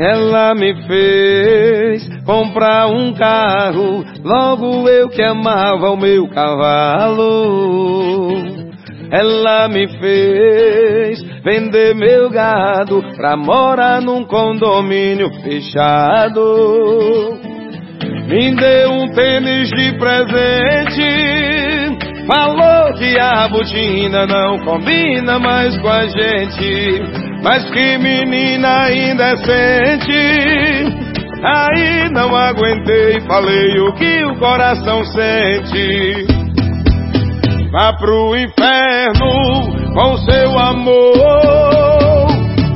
Ela me fez comprar um carro, logo eu que amava o meu cavalo. Ela me fez vender meu gado pra morar num condomínio fechado. Me deu um tênis de presente Falou que a botina não combina mais com a gente. Mas que menina indecente. Aí não aguentei, falei o que o coração sente. Vá pro inferno com seu amor.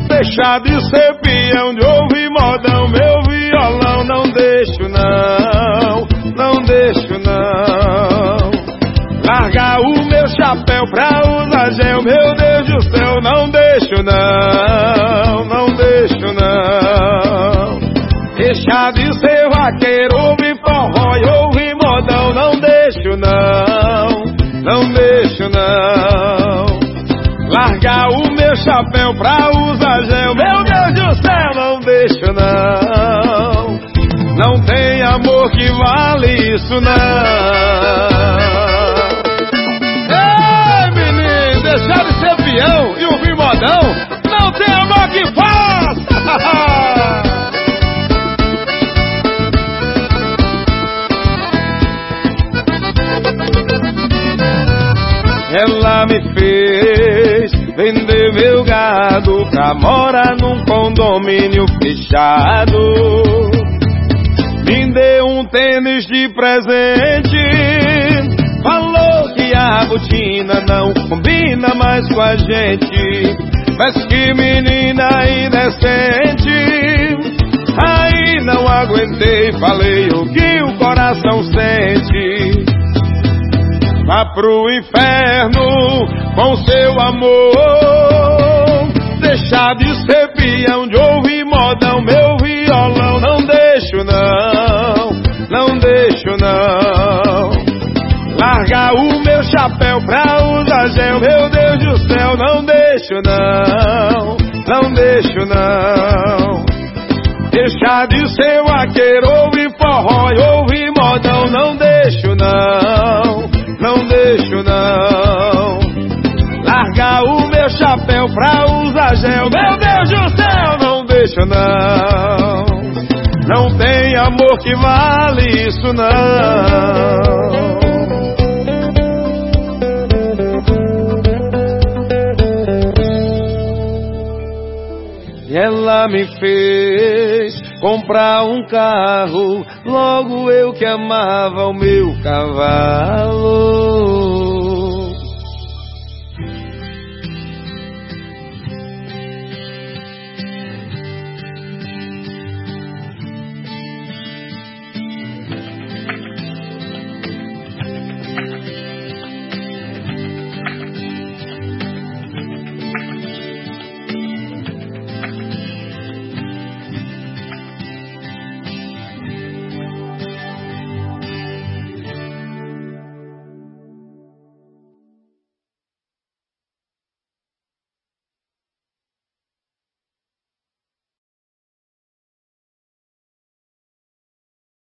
Deixar de ser peão de ouvir modão, meu violão. Não deixo não, não deixo não. Largar o meu chapéu pra usar gel, meu Deus do céu, não deixo não, vaqueiro, ouvir forró e ouvir modão, não deixo não, não deixo não. Largar o meu chapéu pra usar gel, meu Deus do céu, não deixo não. Não tem amor que vale isso não. deixar de ser peão e ouvir modão, não tem amor que faça! Me fez vender meu gado pra morar num condomínio fechado. Me deu um tênis de presente Falou que a botina não combina mais com a gente. Mas que menina indecente. Aí não aguentei, falei o que o coração pro inferno com seu amor. Deixar de ser peão, de ouvir modão, meu violão. Não deixo não, não deixo não. Largar o meu chapéu pra usar gel, meu Deus do céu, não deixo não, não deixo não. Deixar de ser vaqueiro, ouvir forró e ouvir usar gel, meu Deus do céu, não deixo não. Não tem amor que vale isso não. Ela me fez comprar um carro, logo eu que amava o meu cavalo.